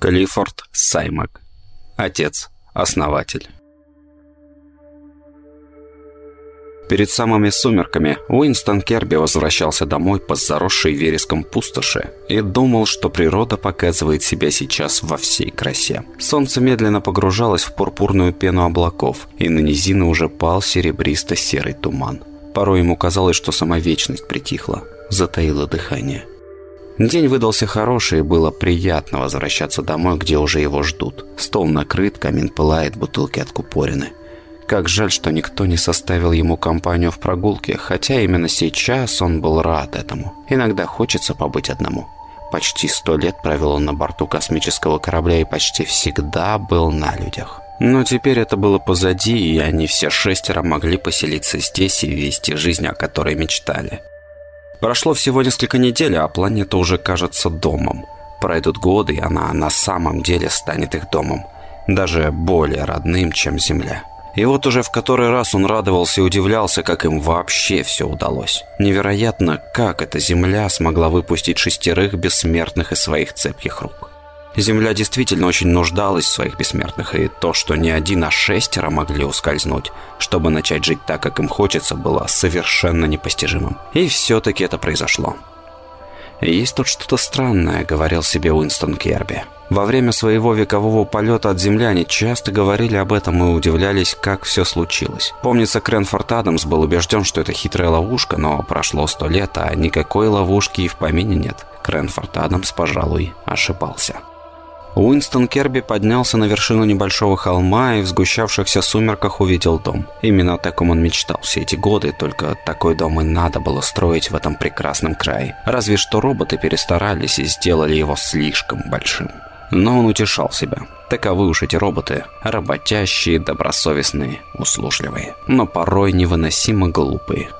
Клиффорд Саймак. Отец, основатель. Перед самыми сумерками Уинстон Керби возвращался домой по заросшей вереском пустоши и думал, что природа показывает себя сейчас во всей красе. Солнце медленно погружалось в пурпурную пену облаков, и на низины уже пал серебристо-серый туман. Порой ему казалось, что сама вечность притихла, затаила дыхание – День выдался хороший, и было приятно возвращаться домой, где уже его ждут. Стол накрыт, камин пылает, бутылки откупорены. Как жаль, что никто не составил ему компанию в прогулке, хотя именно сейчас он был рад этому. Иногда хочется побыть одному. Почти сто лет провел он на борту космического корабля и почти всегда был на людях. Но теперь это было позади, и они все шестеро могли поселиться здесь и вести жизнь, о которой мечтали. Прошло всего несколько недель, а планета уже кажется домом. Пройдут годы, и она на самом деле станет их домом. Даже более родным, чем Земля. И вот уже в который раз он радовался и удивлялся, как им вообще все удалось. Невероятно, как эта Земля смогла выпустить шестерых бессмертных из своих цепких рук. Земля действительно очень нуждалась в своих бессмертных, и то, что не один, а шестеро могли ускользнуть, чтобы начать жить так, как им хочется, было совершенно непостижимым. И все-таки это произошло. «Есть тут что-то странное», — говорил себе Уинстон Керби. Во время своего векового полета от Земли они часто говорили об этом и удивлялись, как все случилось. Помнится, Кренфорд Адамс был убежден, что это хитрая ловушка, но прошло сто лет, а никакой ловушки и в помине нет. Кренфорд Адамс, пожалуй, ошибался. Уинстон Керби поднялся на вершину небольшого холма и в сгущавшихся сумерках увидел дом. Именно о таком он мечтал все эти годы, только такой дом и надо было строить в этом прекрасном крае. Разве что роботы перестарались и сделали его слишком большим. Но он утешал себя. Таковы уж эти роботы. Работящие, добросовестные, услужливые. Но порой невыносимо глупые.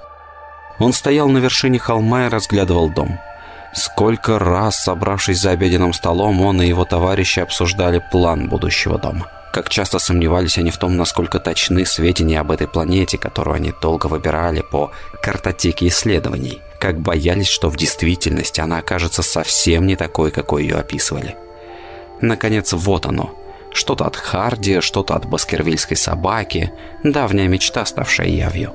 Он стоял на вершине холма и разглядывал дом. Сколько раз, собравшись за обеденным столом, он и его товарищи обсуждали план будущего дома. Как часто сомневались они в том, насколько точны сведения об этой планете, которую они долго выбирали по картотеке исследований. Как боялись, что в действительности она окажется совсем не такой, какой ее описывали. Наконец, вот оно. Что-то от Харди, что-то от баскервильской собаки. Давняя мечта, ставшая явью.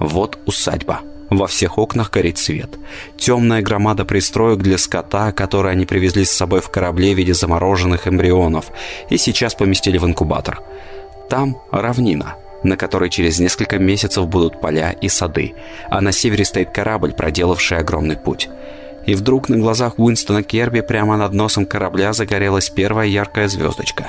Вот усадьба. Во всех окнах горит свет. Темная громада пристроек для скота, которые они привезли с собой в корабле в виде замороженных эмбрионов и сейчас поместили в инкубатор. Там равнина, на которой через несколько месяцев будут поля и сады, а на севере стоит корабль, проделавший огромный путь. И вдруг на глазах Уинстона Керби прямо над носом корабля загорелась первая яркая звездочка.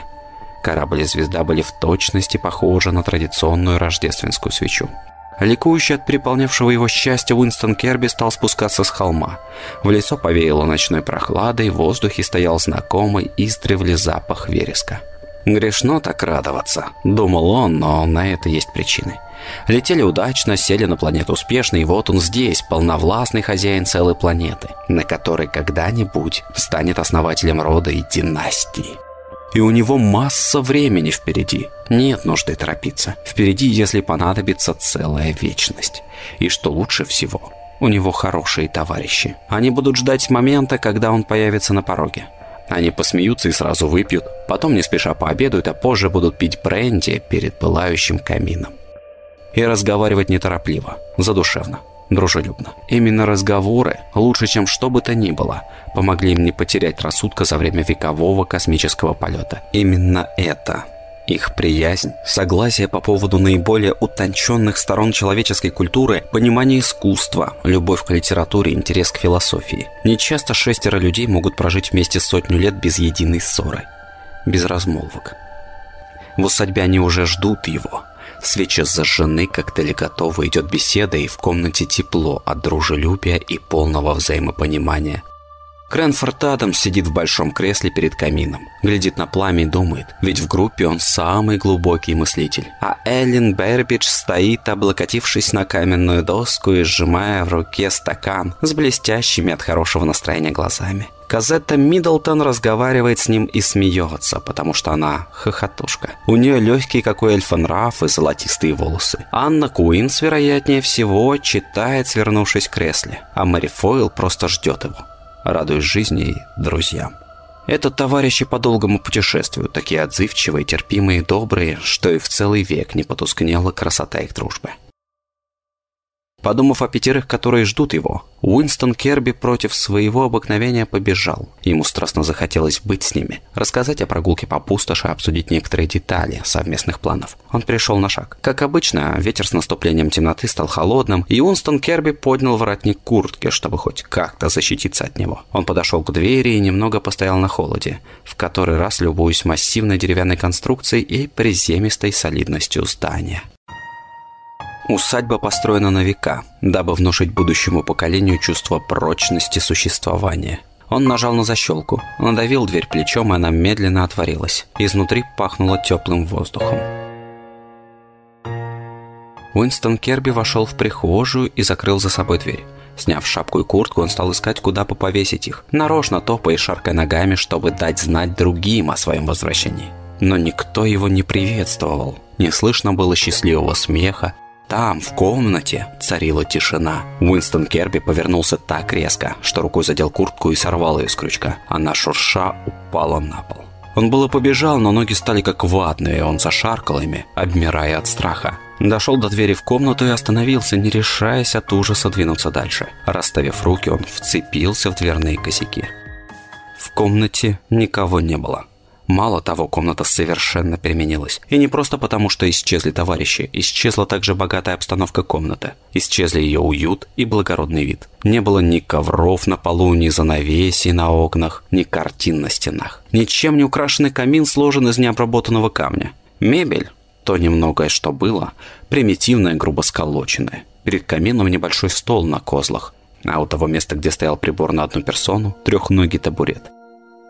Корабль и звезда были в точности похожи на традиционную рождественскую свечу. Ликующий от переполнявшего его счастья, Уинстон Керби стал спускаться с холма. В лицо повеяло ночной прохладой, в воздухе стоял знакомый издревле запах вереска. «Грешно так радоваться», — думал он, но на это есть причины. Летели удачно, сели на планету успешно, и вот он здесь, полновластный хозяин целой планеты, на которой когда-нибудь станет основателем рода и династии. И у него масса времени впереди. Нет нужды торопиться. Впереди, если понадобится, целая вечность. И что лучше всего, у него хорошие товарищи. Они будут ждать момента, когда он появится на пороге. Они посмеются и сразу выпьют, потом не спеша пообедают, а позже будут пить бренди перед пылающим камином. И разговаривать неторопливо, задушевно дружелюбно. Именно разговоры, лучше чем что бы то ни было, помогли им не потерять рассудка за время векового космического полета. Именно это их приязнь, согласие по поводу наиболее утонченных сторон человеческой культуры, понимание искусства, любовь к литературе, интерес к философии. Нечасто шестеро людей могут прожить вместе сотню лет без единой ссоры, без размолвок. В усадьбе они уже ждут его – Свечи зажжены, коктейли готовы, идет беседа, и в комнате тепло от дружелюбия и полного взаимопонимания. Кренфорд Адамс сидит в большом кресле перед камином, глядит на пламя и думает, ведь в группе он самый глубокий мыслитель. А Эллен Бербидж стоит, облокотившись на каменную доску и сжимая в руке стакан с блестящими от хорошего настроения глазами. Казетта Миддлтон разговаривает с ним и смеется, потому что она хохотушка. У нее легкий, как у эльфа, нрав и золотистые волосы. Анна Куинс, вероятнее всего, читает, свернувшись в кресле, а Мэри Фойл просто ждет его радуясь жизни и друзьям. Это товарищи по долгому путешествию, такие отзывчивые, терпимые, добрые, что и в целый век не потускнела красота их дружбы. Подумав о пятерых, которые ждут его, Уинстон Керби против своего обыкновения побежал. Ему страстно захотелось быть с ними, рассказать о прогулке по пустоши, обсудить некоторые детали совместных планов. Он перешел на шаг. Как обычно, ветер с наступлением темноты стал холодным, и Уинстон Керби поднял воротник куртки, чтобы хоть как-то защититься от него. Он подошел к двери и немного постоял на холоде, в который раз любуясь массивной деревянной конструкцией и приземистой солидностью здания. Усадьба построена на века, дабы внушить будущему поколению чувство прочности существования. Он нажал на защелку, надавил дверь плечом, и она медленно отворилась. Изнутри пахнуло теплым воздухом. Уинстон Керби вошел в прихожую и закрыл за собой дверь. Сняв шапку и куртку, он стал искать, куда бы повесить их, нарочно топая и шаркая ногами, чтобы дать знать другим о своем возвращении. Но никто его не приветствовал. Не слышно было счастливого смеха, там, в комнате, царила тишина. Уинстон Керби повернулся так резко, что рукой задел куртку и сорвал ее с крючка. Она шурша упала на пол. Он было побежал, но ноги стали как ватные, он зашаркал ими, обмирая от страха. Дошел до двери в комнату и остановился, не решаясь от ужаса двинуться дальше. Расставив руки, он вцепился в дверные косяки. В комнате никого не было. Мало того, комната совершенно переменилась. И не просто потому, что исчезли товарищи, исчезла также богатая обстановка комнаты. Исчезли ее уют и благородный вид. Не было ни ковров на полу, ни занавесей на окнах, ни картин на стенах. Ничем не украшенный камин сложен из необработанного камня. Мебель, то немногое, что было, примитивная, грубо сколоченная. Перед камином небольшой стол на козлах, а у того места, где стоял прибор на одну персону, трехногий табурет.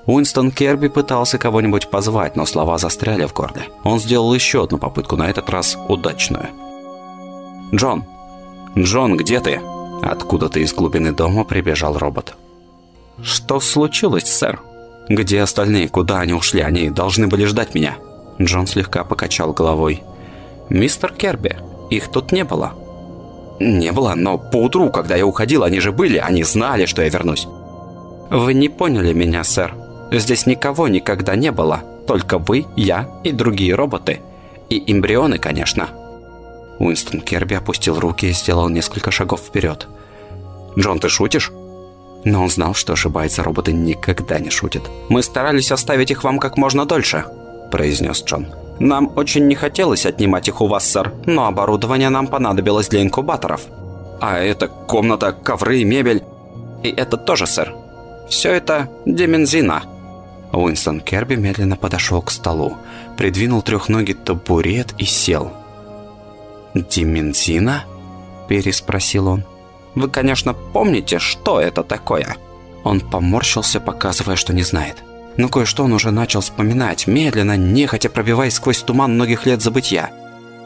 Уинстон Керби пытался кого-нибудь позвать, но слова застряли в горле. Он сделал еще одну попытку, на этот раз удачную. «Джон! Джон, где ты?» Откуда-то из глубины дома прибежал робот. «Что случилось, сэр? Где остальные? Куда они ушли? Они должны были ждать меня». Джон слегка покачал головой. «Мистер Керби, их тут не было». «Не было, но поутру, когда я уходил, они же были, они знали, что я вернусь». «Вы не поняли меня, сэр. Здесь никого никогда не было. Только вы, я и другие роботы. И эмбрионы, конечно». Уинстон Керби опустил руки и сделал несколько шагов вперед. «Джон, ты шутишь?» Но он знал, что ошибается, роботы никогда не шутят. «Мы старались оставить их вам как можно дольше», – произнес Джон. «Нам очень не хотелось отнимать их у вас, сэр, но оборудование нам понадобилось для инкубаторов. А это комната, ковры, мебель. И это тоже, сэр. Все это демензина». Уинстон Керби медленно подошел к столу, придвинул трехногий табурет и сел. «Димензина?» – переспросил он. «Вы, конечно, помните, что это такое?» Он поморщился, показывая, что не знает. Но кое-что он уже начал вспоминать, медленно, нехотя пробиваясь сквозь туман многих лет забытья.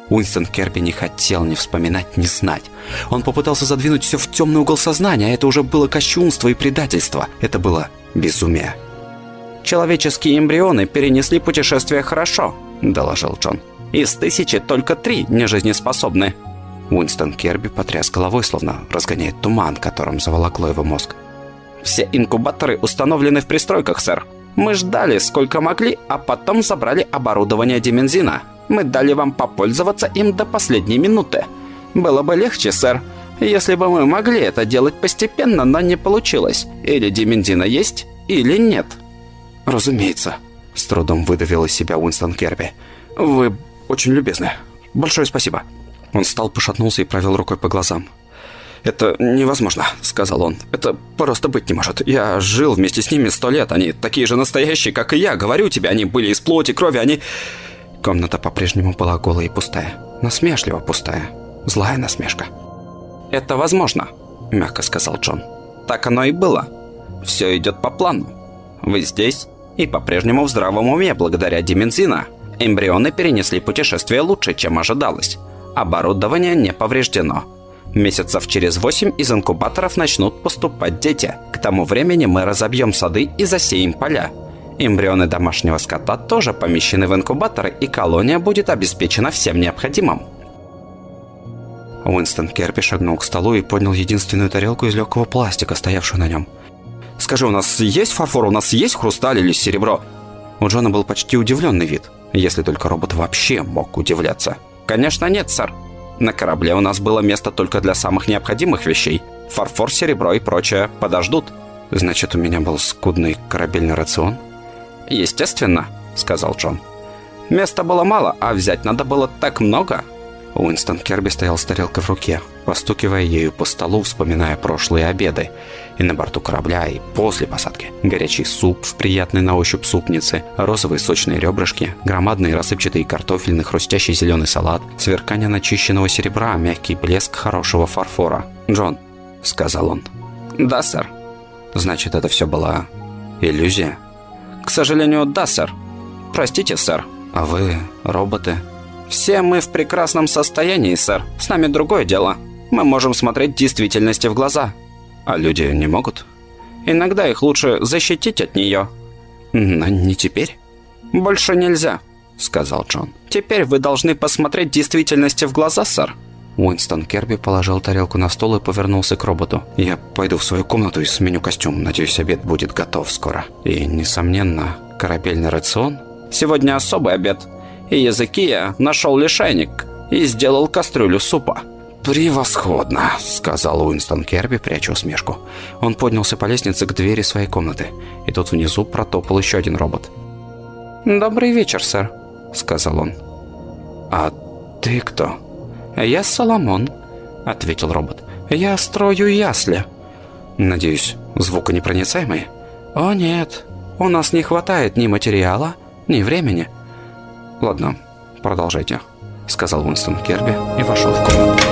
Уинстон Керби не хотел ни вспоминать, ни знать. Он попытался задвинуть все в темный угол сознания, а это уже было кощунство и предательство. Это было безумие. «Человеческие эмбрионы перенесли путешествие хорошо», – доложил Джон. «Из тысячи только три нежизнеспособны». Уинстон Керби потряс головой, словно разгоняет туман, которым заволокло его мозг. «Все инкубаторы установлены в пристройках, сэр. Мы ждали, сколько могли, а потом забрали оборудование Димензина. Мы дали вам попользоваться им до последней минуты. Было бы легче, сэр, если бы мы могли это делать постепенно, но не получилось. Или Димензина есть, или нет». «Разумеется», — с трудом выдавил из себя Уинстон Керби. «Вы очень любезны. Большое спасибо». Он встал, пошатнулся и провел рукой по глазам. «Это невозможно», — сказал он. «Это просто быть не может. Я жил вместе с ними сто лет. Они такие же настоящие, как и я. Говорю тебе, они были из плоти, крови, они...» Комната по-прежнему была голая и пустая. Насмешливо пустая. Злая насмешка. «Это возможно», — мягко сказал Джон. «Так оно и было. Все идет по плану. Вы здесь, и по-прежнему в здравом уме благодаря Димензина. Эмбрионы перенесли путешествие лучше, чем ожидалось. Оборудование не повреждено. Месяцев через восемь из инкубаторов начнут поступать дети. К тому времени мы разобьем сады и засеем поля. Эмбрионы домашнего скота тоже помещены в инкубаторы, и колония будет обеспечена всем необходимым. Уинстон Керпи шагнул к столу и поднял единственную тарелку из легкого пластика, стоявшую на нем. Скажи, у нас есть фарфор, у нас есть хрусталь или серебро?» У Джона был почти удивленный вид, если только робот вообще мог удивляться. «Конечно нет, сэр. На корабле у нас было место только для самых необходимых вещей. Фарфор, серебро и прочее подождут». «Значит, у меня был скудный корабельный рацион?» «Естественно», — сказал Джон. «Места было мало, а взять надо было так много». Уинстон Керби стоял с тарелкой в руке, постукивая ею по столу, вспоминая прошлые обеды. И на борту корабля, и после посадки. Горячий суп в приятной на ощупь супнице, розовые сочные ребрышки, громадные рассыпчатые картофельный хрустящий зеленый салат, сверкание начищенного серебра, мягкий блеск хорошего фарфора. «Джон», — сказал он. «Да, сэр». «Значит, это все была иллюзия?» «К сожалению, да, сэр. Простите, сэр». «А вы роботы?» «Все мы в прекрасном состоянии, сэр. С нами другое дело. Мы можем смотреть действительности в глаза». «А люди не могут?» «Иногда их лучше защитить от нее». «Но не теперь?» «Больше нельзя», — сказал Джон. «Теперь вы должны посмотреть действительности в глаза, сэр». Уинстон Керби положил тарелку на стол и повернулся к роботу. «Я пойду в свою комнату и сменю костюм. Надеюсь, обед будет готов скоро. И, несомненно, корабельный рацион?» «Сегодня особый обед и языки я нашел лишайник и сделал кастрюлю супа». «Превосходно», — сказал Уинстон Керби, пряча усмешку. Он поднялся по лестнице к двери своей комнаты, и тут внизу протопал еще один робот. «Добрый вечер, сэр», — сказал он. «А ты кто?» «Я Соломон», — ответил робот. «Я строю ясли». «Надеюсь, звуконепроницаемый?» «О нет, у нас не хватает ни материала, ни времени». «Ладно, продолжайте», — сказал Уинстон Керби и вошел в комнату.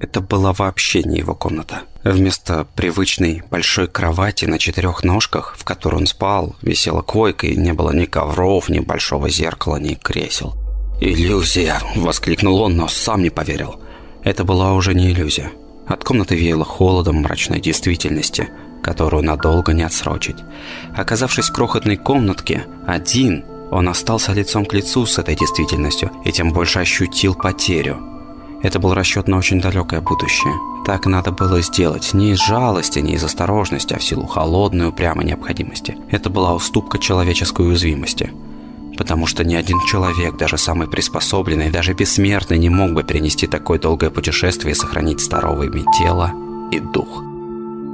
Это была вообще не его комната. Вместо привычной большой кровати на четырех ножках, в которой он спал, висела койка, и не было ни ковров, ни большого зеркала, ни кресел. «Иллюзия!» – воскликнул он, но сам не поверил. Это была уже не иллюзия. От комнаты веяло холодом мрачной действительности – которую надолго не отсрочить. Оказавшись в крохотной комнатке, один, он остался лицом к лицу с этой действительностью и тем больше ощутил потерю. Это был расчет на очень далекое будущее. Так надо было сделать не из жалости, не из осторожности, а в силу холодной упрямой необходимости. Это была уступка человеческой уязвимости. Потому что ни один человек, даже самый приспособленный, даже бессмертный, не мог бы перенести такое долгое путешествие и сохранить здоровыми тело и дух.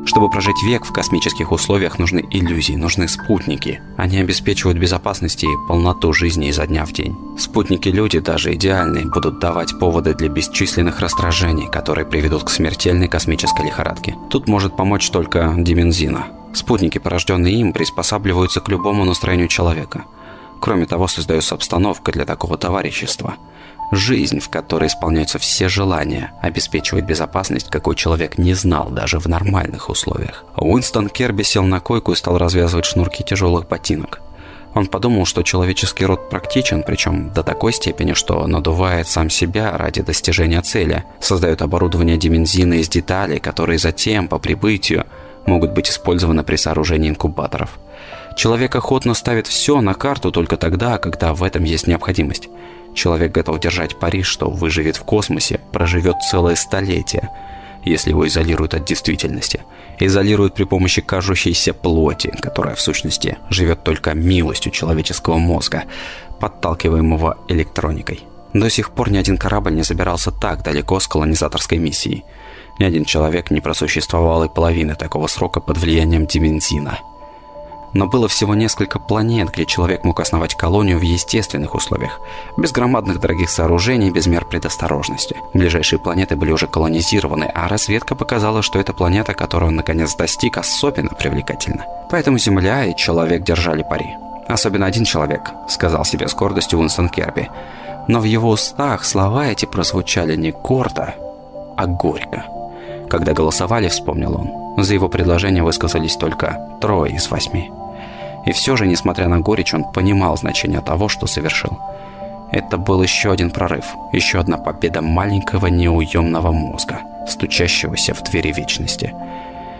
Чтобы прожить век в космических условиях, нужны иллюзии, нужны спутники. Они обеспечивают безопасность и полноту жизни изо дня в день. Спутники-люди, даже идеальные, будут давать поводы для бесчисленных раздражений, которые приведут к смертельной космической лихорадке. Тут может помочь только димензина. Спутники, порожденные им, приспосабливаются к любому настроению человека. Кроме того, создается обстановка для такого товарищества – Жизнь, в которой исполняются все желания, обеспечивает безопасность, какой человек не знал даже в нормальных условиях. Уинстон Керби сел на койку и стал развязывать шнурки тяжелых ботинок. Он подумал, что человеческий род практичен, причем до такой степени, что надувает сам себя ради достижения цели, создает оборудование димензина из деталей, которые затем, по прибытию, могут быть использованы при сооружении инкубаторов. Человек охотно ставит все на карту только тогда, когда в этом есть необходимость. Человек готов держать пари, что выживет в космосе, проживет целое столетие, если его изолируют от действительности. Изолируют при помощи кажущейся плоти, которая в сущности живет только милостью человеческого мозга, подталкиваемого электроникой. До сих пор ни один корабль не забирался так далеко с колонизаторской миссией. Ни один человек не просуществовал и половины такого срока под влиянием Димензина – но было всего несколько планет, где человек мог основать колонию в естественных условиях, без громадных дорогих сооружений, без мер предосторожности. Ближайшие планеты были уже колонизированы, а разведка показала, что эта планета, которую он наконец достиг, особенно привлекательна. Поэтому Земля и человек держали пари. «Особенно один человек», — сказал себе с гордостью Уинстон Керби. Но в его устах слова эти прозвучали не гордо, а горько. Когда голосовали, вспомнил он, за его предложение высказались только трое из восьми. И все же, несмотря на горечь, он понимал значение того, что совершил. Это был еще один прорыв, еще одна победа маленького неуемного мозга, стучащегося в двери вечности.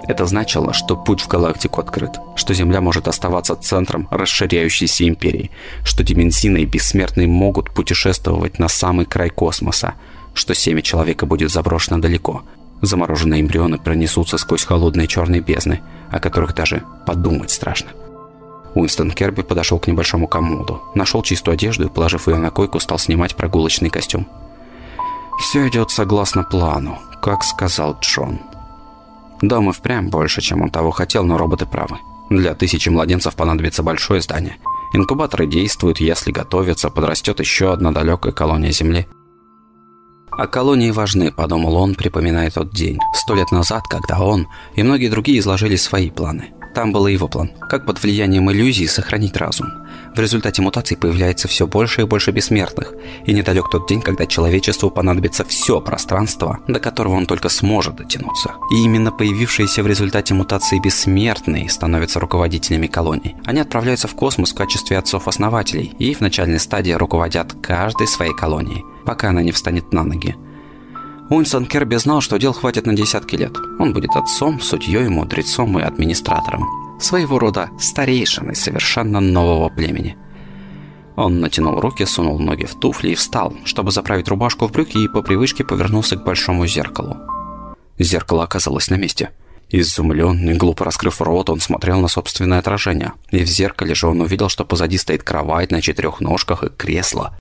Это значило, что путь в галактику открыт, что Земля может оставаться центром расширяющейся империи, что Дименсина и Бессмертные могут путешествовать на самый край космоса, что семя человека будет заброшено далеко, Замороженные эмбрионы пронесутся сквозь холодные черные бездны, о которых даже подумать страшно. Уинстон Керби подошел к небольшому комоду, нашел чистую одежду и, положив ее на койку, стал снимать прогулочный костюм. Все идет согласно плану, как сказал Джон. Дом и впрямь больше, чем он того хотел, но роботы правы. Для тысячи младенцев понадобится большое здание. Инкубаторы действуют, если готовятся, подрастет еще одна далекая колония Земли. «А колонии важны», – подумал он, припоминая тот день, сто лет назад, когда он и многие другие изложили свои планы. Там был его план. Как под влиянием иллюзии сохранить разум. В результате мутаций появляется все больше и больше бессмертных. И недалек тот день, когда человечеству понадобится все пространство, до которого он только сможет дотянуться. И именно появившиеся в результате мутации бессмертные становятся руководителями колоний. Они отправляются в космос в качестве отцов-основателей и в начальной стадии руководят каждой своей колонией, пока она не встанет на ноги. Уинстон Керби знал, что дел хватит на десятки лет. Он будет отцом, судьей, мудрецом и администратором. Своего рода старейшиной совершенно нового племени. Он натянул руки, сунул ноги в туфли и встал, чтобы заправить рубашку в брюки и по привычке повернулся к большому зеркалу. Зеркало оказалось на месте. Изумленный, глупо раскрыв рот, он смотрел на собственное отражение. И в зеркале же он увидел, что позади стоит кровать на четырех ножках и кресло.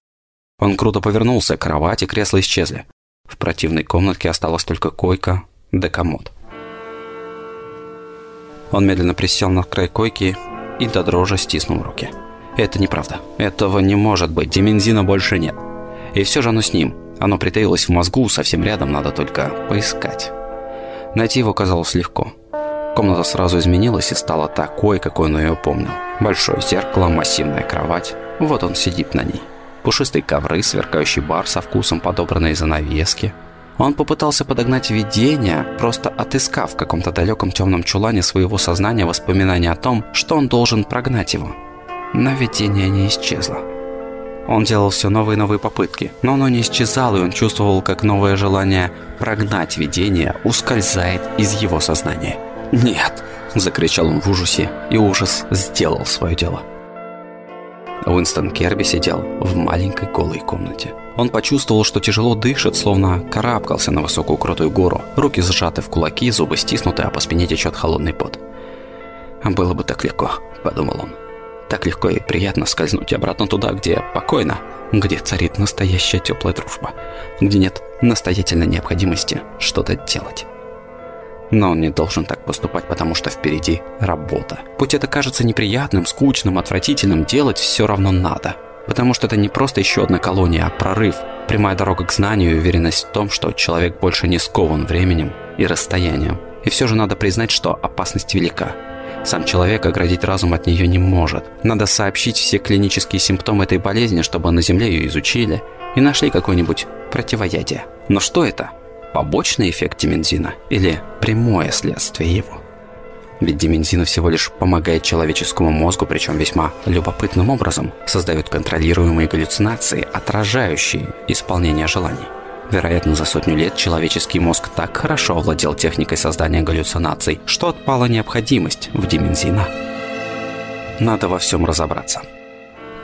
Он круто повернулся, кровать и кресло исчезли. В противной комнатке осталась только койка да комод. Он медленно присел на край койки и до дрожи стиснул руки. Это неправда. Этого не может быть. Демензина больше нет. И все же оно с ним. Оно притаилось в мозгу, совсем рядом, надо только поискать. Найти его казалось легко. Комната сразу изменилась и стала такой, какой он ее помнил. Большое зеркало, массивная кровать. Вот он сидит на ней пушистые ковры, сверкающий бар со вкусом подобранной занавески. Он попытался подогнать видение, просто отыскав в каком-то далеком темном чулане своего сознания воспоминания о том, что он должен прогнать его. Но видение не исчезло. Он делал все новые и новые попытки, но оно не исчезало, и он чувствовал, как новое желание прогнать видение ускользает из его сознания. «Нет!» – закричал он в ужасе, и ужас сделал свое дело. Уинстон Керби сидел в маленькой голой комнате. Он почувствовал, что тяжело дышит, словно карабкался на высокую крутую гору. Руки сжаты в кулаки, зубы стиснуты, а по спине течет холодный пот. «Было бы так легко», – подумал он. «Так легко и приятно скользнуть обратно туда, где покойно, где царит настоящая теплая дружба, где нет настоятельной необходимости что-то делать». Но он не должен так поступать, потому что впереди работа. Пусть это кажется неприятным, скучным, отвратительным, делать все равно надо. Потому что это не просто еще одна колония, а прорыв, прямая дорога к знанию и уверенность в том, что человек больше не скован временем и расстоянием. И все же надо признать, что опасность велика. Сам человек оградить разум от нее не может. Надо сообщить все клинические симптомы этой болезни, чтобы на Земле ее изучили и нашли какое-нибудь противоядие. Но что это? Побочный эффект димензина или прямое следствие его. Ведь димензина всего лишь помогает человеческому мозгу, причем весьма любопытным образом, создает контролируемые галлюцинации, отражающие исполнение желаний. Вероятно, за сотню лет человеческий мозг так хорошо овладел техникой создания галлюцинаций, что отпала необходимость в димензина. Надо во всем разобраться.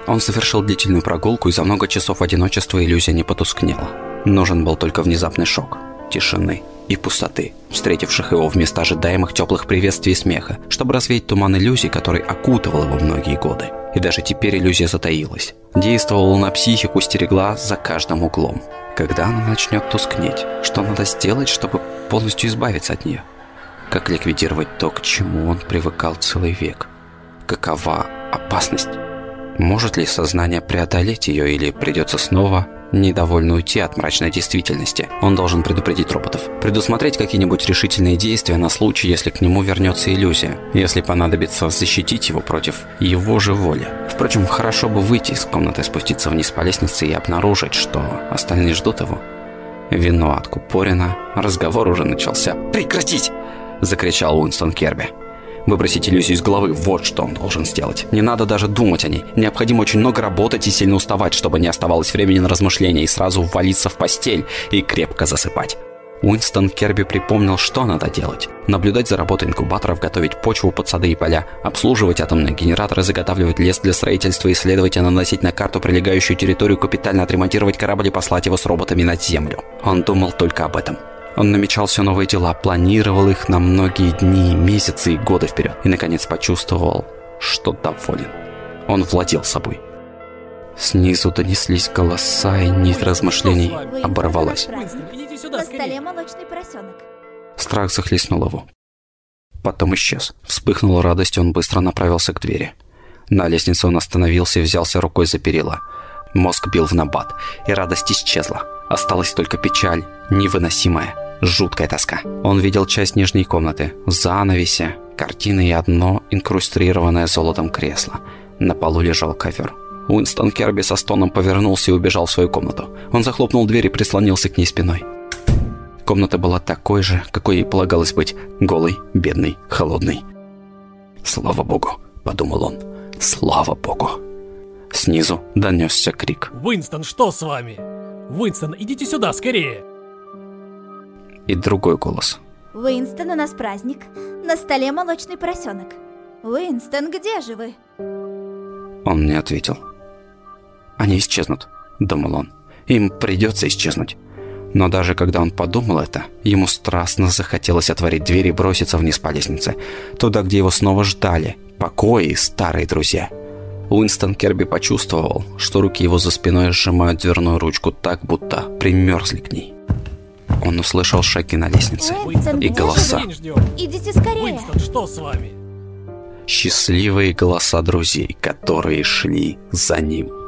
Он совершил длительную прогулку, и за много часов одиночества иллюзия не потускнела. Нужен был только внезапный шок – тишины и пустоты, встретивших его вместо ожидаемых теплых приветствий и смеха, чтобы развеять туман иллюзий, который окутывал его многие годы. И даже теперь иллюзия затаилась. Действовала на психику, стерегла за каждым углом. Когда она начнет тускнеть? Что надо сделать, чтобы полностью избавиться от нее? Как ликвидировать то, к чему он привыкал целый век? Какова опасность? Может ли сознание преодолеть ее или придется снова недовольно уйти от мрачной действительности. Он должен предупредить роботов. Предусмотреть какие-нибудь решительные действия на случай, если к нему вернется иллюзия. Если понадобится защитить его против его же воли. Впрочем, хорошо бы выйти из комнаты, спуститься вниз по лестнице и обнаружить, что остальные ждут его. Вино откупорено, разговор уже начался. «Прекратить!» – закричал Уинстон Керби. Выбросить иллюзию из головы – вот что он должен сделать. Не надо даже думать о ней. Необходимо очень много работать и сильно уставать, чтобы не оставалось времени на размышления и сразу ввалиться в постель и крепко засыпать. Уинстон Керби припомнил, что надо делать. Наблюдать за работой инкубаторов, готовить почву под сады и поля, обслуживать атомные генераторы, заготавливать лес для строительства, исследовать и наносить на карту прилегающую территорию, капитально отремонтировать корабль и послать его с роботами на Землю. Он думал только об этом. Он намечал все новые дела, планировал их на многие дни, месяцы и годы вперед. И, наконец, почувствовал, что доволен. Он владел собой. Снизу донеслись голоса, и нить размышлений оборвалась. идите сюда, На скорее. столе молочный поросенок. Страх захлестнул его. Потом исчез. Вспыхнула радость, он быстро направился к двери. На лестнице он остановился и взялся рукой за перила. Мозг бил в набат, и радость исчезла. Осталась только печаль, невыносимая, жуткая тоска. Он видел часть нижней комнаты, занавеси, картины и одно инкрустированное золотом кресло. На полу лежал ковер. Уинстон Керби со стоном повернулся и убежал в свою комнату. Он захлопнул дверь и прислонился к ней спиной. Комната была такой же, какой ей полагалось быть, голой, бедной, холодной. «Слава богу», — подумал он, — «слава богу». Снизу донесся крик, Уинстон, что с вами? Уинстон, идите сюда, скорее. И другой голос. Уинстон, у нас праздник. На столе молочный поросенок. Уинстон, где же вы? Он не ответил. «Они исчезнут», — думал он. «Им придется исчезнуть». Но даже когда он подумал это, ему страстно захотелось отворить дверь и броситься вниз по лестнице, туда, где его снова ждали, покои и старые друзья. Уинстон Керби почувствовал, что руки его за спиной сжимают дверную ручку так, будто примерзли к ней. Он услышал шаги на лестнице. И голоса. Идите скорее. Уинстон, что с вами? Счастливые голоса друзей, которые шли за ним.